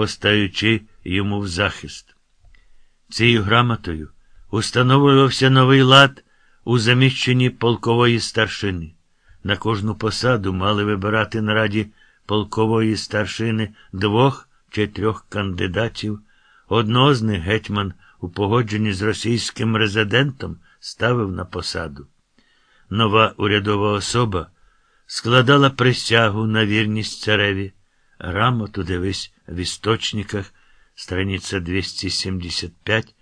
постаючи йому в захист. Цією грамотою установлювався новий лад у заміщенні полкової старшини. На кожну посаду мали вибирати на раді полкової старшини двох чи трьох кандидатів. Одного з них гетьман у погодженні з російським резидентом ставив на посаду. Нова урядова особа складала присягу на вірність цареві. Грамоту дивись в істочниках, страниця 275,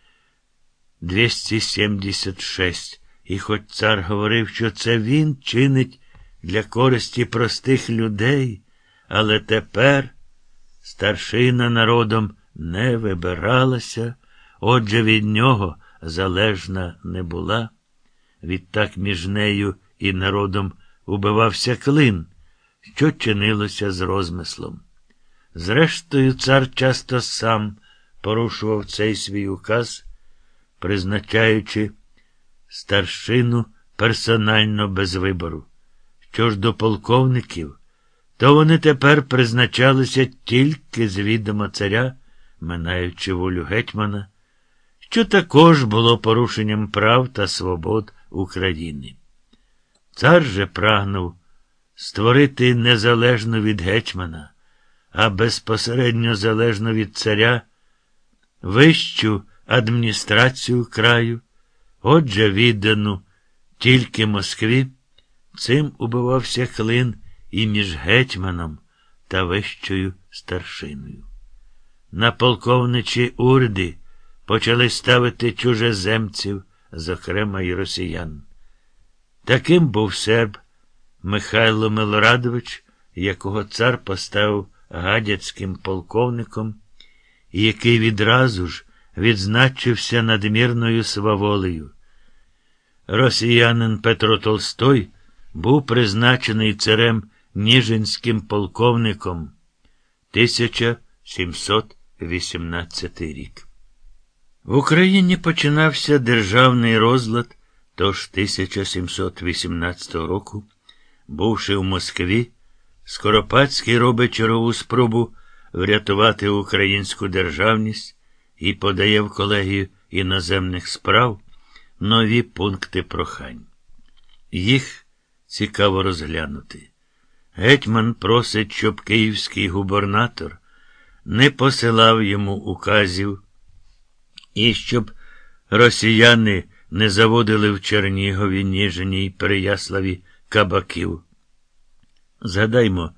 276. І хоч цар говорив, що це він чинить для користі простих людей, але тепер старшина народом не вибиралася, отже від нього залежна не була. Відтак між нею і народом убивався клин, що чинилося з розмислом. Зрештою, цар часто сам порушував цей свій указ, призначаючи старшину персонально без вибору. Що ж до полковників, то вони тепер призначалися тільки з відома царя, минаючи волю гетьмана, що також було порушенням прав та свобод України. Цар же прагнув створити незалежно від гетьмана, а безпосередньо залежно від царя, вищу адміністрацію краю, отже, віддану тільки Москві, цим убивався клин і між гетьманом та вищою старшиною. На полковничі урди почали ставити чужеземців, зокрема й росіян. Таким був серб Михайло Милорадович, якого цар поставив гадяцьким полковником, який відразу ж відзначився надмірною сваволею. Росіянин Петро Толстой був призначений царем Ніжинським полковником 1718 рік. В Україні починався державний розлад, тож 1718 року, бувши в Москві, Скоропадський робить чергову спробу врятувати українську державність і подає в колегію іноземних справ нові пункти прохань. Їх цікаво розглянути. Гетьман просить, щоб київський губернатор не посилав йому указів, і щоб росіяни не заводили в Чернігові, Ніжині й Переяславі кабаків. Згадаймо,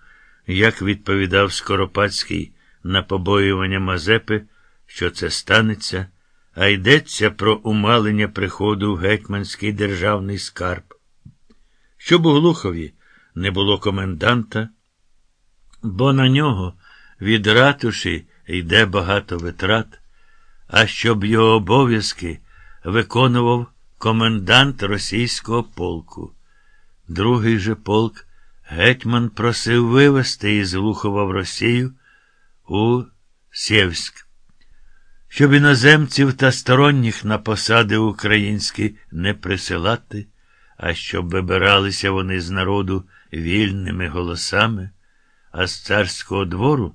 як відповідав Скоропадський на побоювання Мазепи, що це станеться, а йдеться про умалення приходу в гетьманський державний скарб. Щоб у Глухові не було коменданта, бо на нього від ратуші йде багато витрат, а щоб його обов'язки виконував комендант російського полку. Другий же полк гетьман просив вивезти із Глухова в Росію у Сєвськ. Щоб іноземців та сторонніх на посади українські не присилати, а щоб вибиралися вони з народу вільними голосами, а з царського двору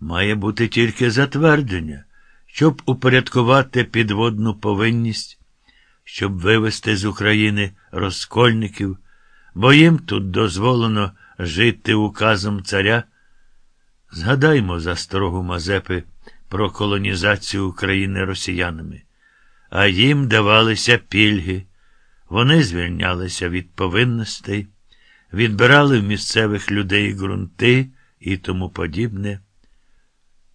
має бути тільки затвердження, щоб упорядкувати підводну повинність, щоб вивести з України розкольників, бо їм тут дозволено жити указом царя. Згадаймо за старого Мазепи про колонізацію України росіянами, а їм давалися пільги. Вони звільнялися від повинностей, відбирали в місцевих людей ґрунти і тому подібне.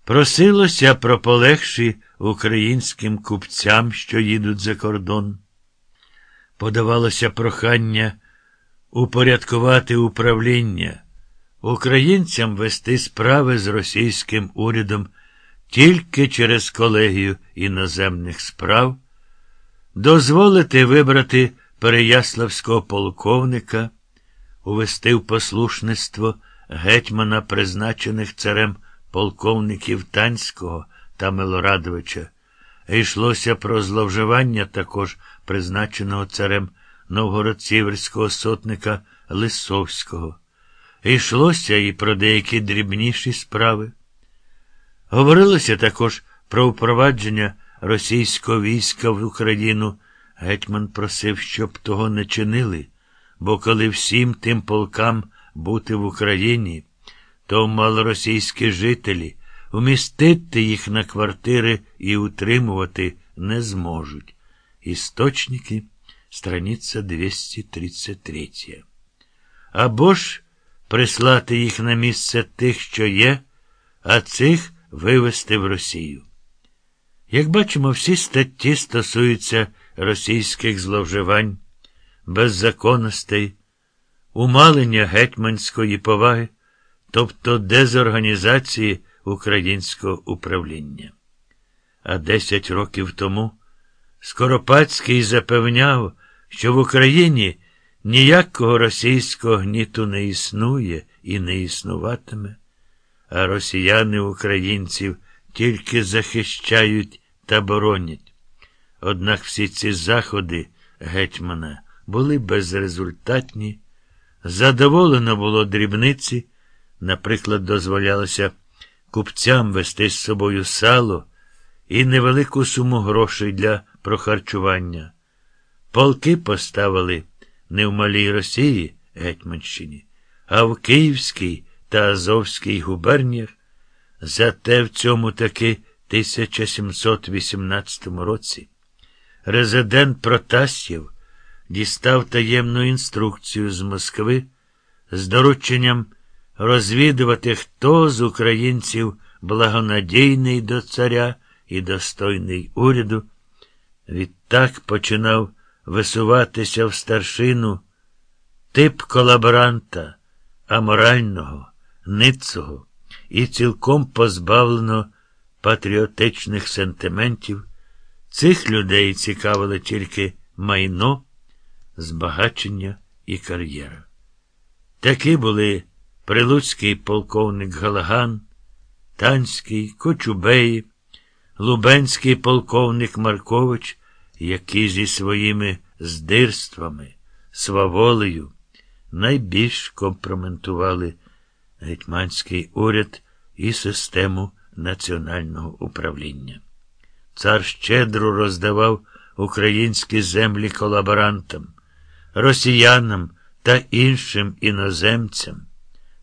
Просилося про полегші українським купцям, що їдуть за кордон. Подавалося прохання упорядкувати управління, українцям вести справи з російським урядом тільки через колегію іноземних справ, дозволити вибрати Переяславського полковника, увести в послушництво гетьмана, призначених царем полковників Танського та Милорадовича, йшлося про зловживання також призначеного царем новгород-сіверського сотника Лисовського. Йшлося і про деякі дрібніші справи. Говорилося також про впровадження російського війська в Україну. Гетьман просив, щоб того не чинили, бо коли всім тим полкам бути в Україні, то малоросійські жителі вмістити їх на квартири і утримувати не зможуть. Істочники, страниця 233. Або ж прислати їх на місце тих, що є, а цих вивезти в Росію. Як бачимо, всі статті стосуються російських зловживань, беззаконностей, умалення гетьманської поваги, тобто дезорганізації українського управління. А десять років тому Скоропадський запевняв, що в Україні ніякого російського гніту не існує і не існуватиме, а росіяни українців тільки захищають та боронять. Однак всі ці заходи гетьмана були безрезультатні. Задоволено було дрібниці, наприклад, дозволялося купцям вести з собою сало і невелику суму грошей для прохарчування. Полки поставили не в Малій Росії, Гетьманщині, а в Київській та Азовській губерніях. Зате в цьому таки 1718 році резидент Протасєв дістав таємну інструкцію з Москви з дорученням розвідувати, хто з українців благонадійний до царя і достойний уряду. Відтак починав висуватися в старшину тип колаборанта, аморального, ницого і цілком позбавлено патріотичних сентиментів. Цих людей цікавили тільки майно, збагачення і кар'єра. Такі були прилуцький полковник Галаган, Танський, Кочубеї, Лубенський полковник Маркович, які зі своїми здирствами, сваволею найбільш компроментували гетьманський уряд і систему національного управління. Цар щедро роздавав українські землі колаборантам, росіянам та іншим іноземцям.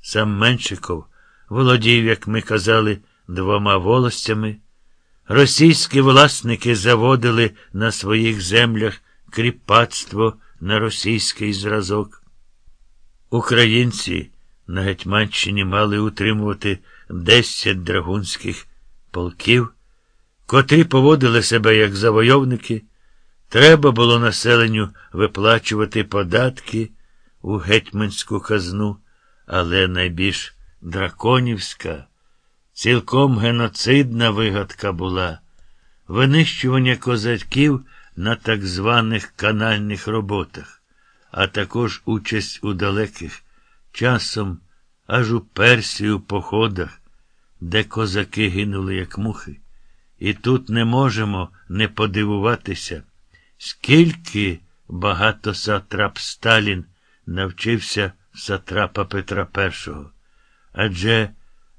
Сам Меншиков володів, як ми казали, двома волостями. Російські власники заводили на своїх землях кріпацтво на російський зразок. Українці на Гетьманщині мали утримувати десять драгунських полків, котрі поводили себе як завойовники. Треба було населенню виплачувати податки у гетьманську казну, але найбільш драконівська, цілком геноцидна вигадка була винищування козаків на так званих канальних роботах, а також участь у далеких часом аж у Персію походах, де козаки гинули, як мухи. І тут не можемо не подивуватися, скільки багато сатрап Сталін навчився сатрапа Петра І. Адже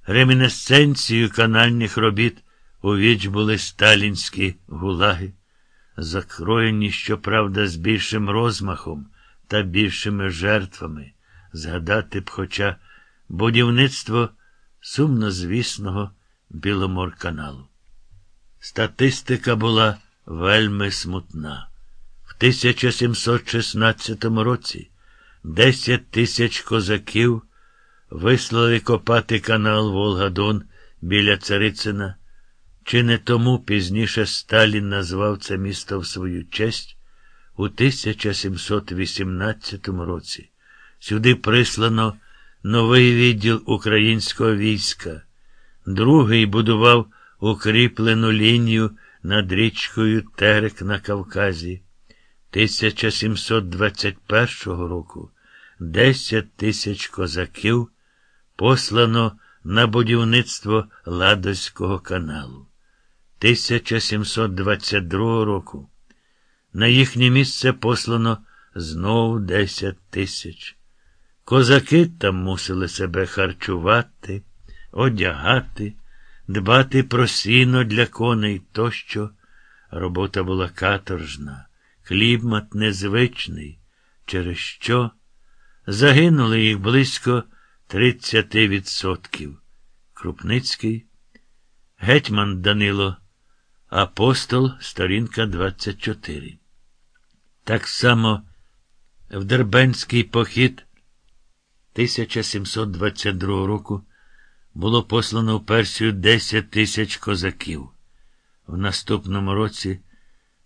ремінесценцією канальних робіт у віч були сталінські гулаги, закроєні, щоправда, з більшим розмахом та більшими жертвами, згадати б, хоча будівництво сумнозвісного Біломорканалу. Статистика була вельми смутна. В 1716 році 10 тисяч козаків вислали копати канал Волгадон біля Царицина. Чи не тому пізніше Сталін назвав це місто в свою честь у 1718 році. Сюди прислано новий відділ українського війська. Другий будував укріплену лінію над річкою Терек на Кавказі. 1721 року 10 тисяч козаків послано на будівництво Ладозького каналу. 1722 року на їхнє місце послано знову 10 тисяч. Козаки там мусили себе харчувати, одягати, дбати про сіно для коней тощо. Робота була каторжна, клімат незвичний, через що загинули їх близько 30%. Крупницький, гетьман Данило, апостол, сторінка 24. Так само в Дербенський похід 1722 року було послано в Персію 10 тисяч козаків. В наступному році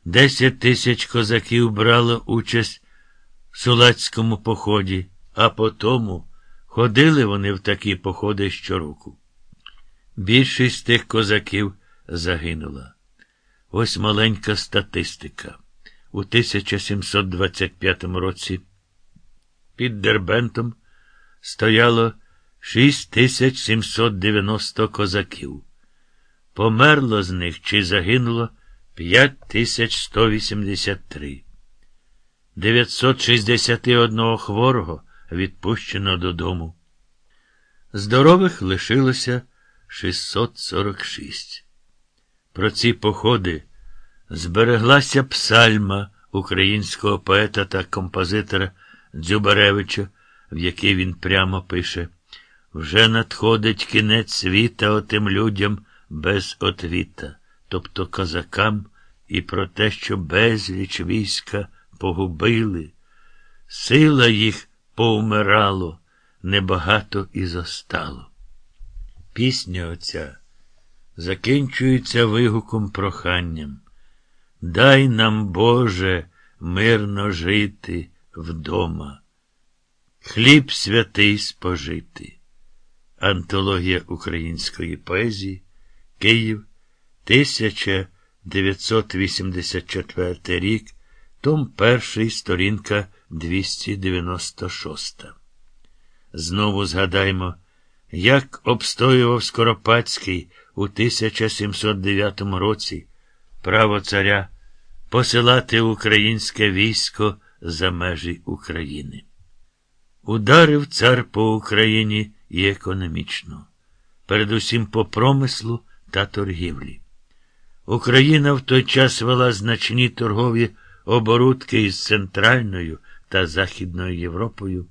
10 тисяч козаків брало участь в Сулацькому поході, а потому ходили вони в такі походи щороку. Більшість тих козаків загинула. Ось маленька статистика. У 1725 році під Дербентом стояло 6790 козаків. Померло з них чи загинуло 5183. 961 хворого відпущено додому. Здорових лишилося 646. Про ці походи збереглася псальма українського поета та композитора Дзюбаревича, в якій він прямо пише Вже надходить кінець світа отим людям без отвіта, тобто козакам, і про те, що безліч війська погубили, сила їх повмирало, небагато і зостало. Пісня оця закінчується вигуком проханням. Дай нам, Боже, мирно жити вдома, хліб святий спожити. Антологія української поезії Київ 1984 рік, том 1, сторінка 296. Знову згадаймо, як обстоював Скоропадський у 1709 році право царя посилати українське військо за межі України. Ударив цар по Україні і економічно, передусім по промислу та торгівлі. Україна в той час вела значні торгові оборудки із Центральною та Західною Європою,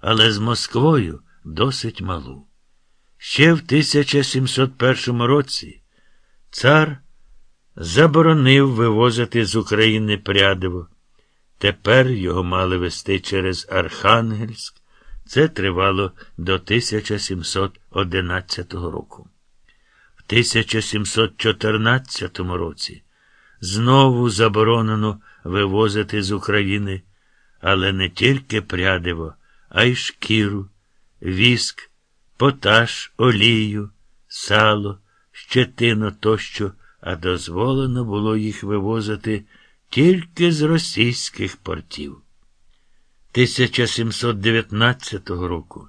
але з Москвою досить малу. Ще в 1701 році цар заборонив вивозити з України прядиво. Тепер його мали вести через Архангельськ. Це тривало до 1711 року. В 1714 році знову заборонено вивозити з України, але не тільки прядиво, а й шкіру, віск, поташ, олію, сало, щетину тощо, а дозволено було їх вивозити тільки з російських портів. 1719 року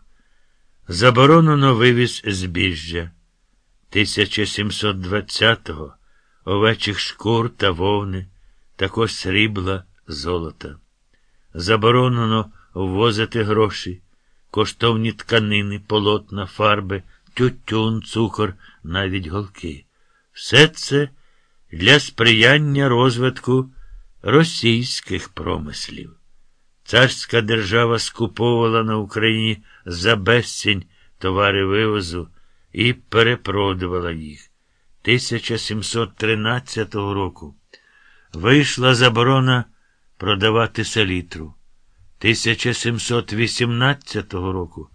заборонено вивіз збіжжя. 1720-го овечих шкур та вовни, також срібла, золота. Заборонено ввозити гроші, коштовні тканини, полотна, фарби, тютюн, цукор, навіть голки. Все це для сприяння розвитку російських промислів. Царська держава скуповувала на Україні за безцінь товари вивозу і перепродувала їх. 1713 року вийшла заборона продавати селітру. 1718 року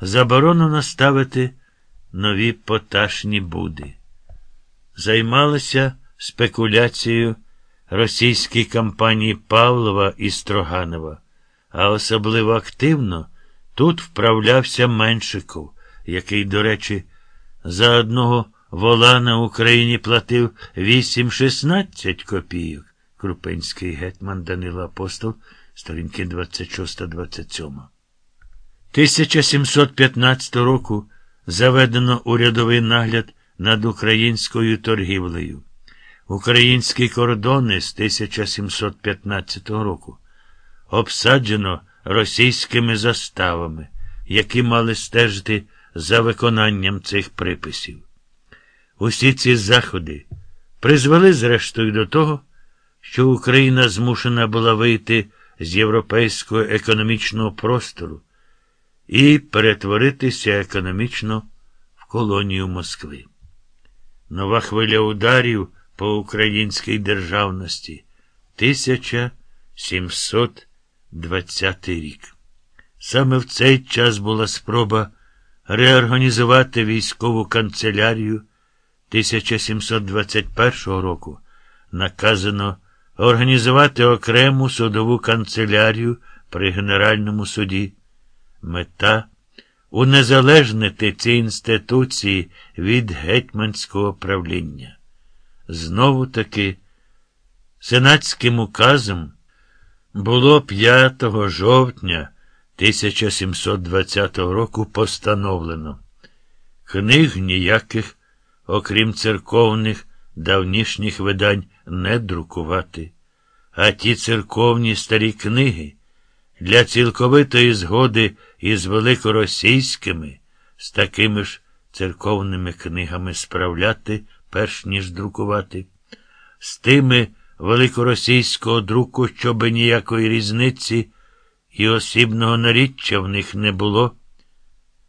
заборонено ставити нові поташні буди. Займалися спекуляцією російській кампанії Павлова і Строганова, а особливо активно тут вправлявся Меншиков, який, до речі, за одного вола на Україні платив 8-16 копійок. Крупинський гетьман Данило Апостол, сторінки 26-27. 1715 року заведено урядовий нагляд над українською торгівлею. Українські кордони з 1715 року обсаджено російськими заставами, які мали стежити за виконанням цих приписів. Усі ці заходи призвели, зрештою, до того, що Україна змушена була вийти з європейського економічного простору і перетворитися економічно в колонію Москви. Нова хвиля ударів по українській державності 1720 рік. Саме в цей час була спроба реорганізувати військову канцелярію 1721 року. Наказано організувати окрему судову канцелярію при Генеральному суді. Мета унезалежнити ці інституції від гетьманського правління. Знову таки, сенатським указом було 5 жовтня 1720 року постановлено книг ніяких, окрім церковних давнішніх видань, не друкувати, а ті церковні старі книги для цілковитої згоди із великоросійськими, з такими ж церковними книгами справляти, перш ніж друкувати, з тими великоросійського друку, щоби ніякої різниці і осібного наріччя в них не було.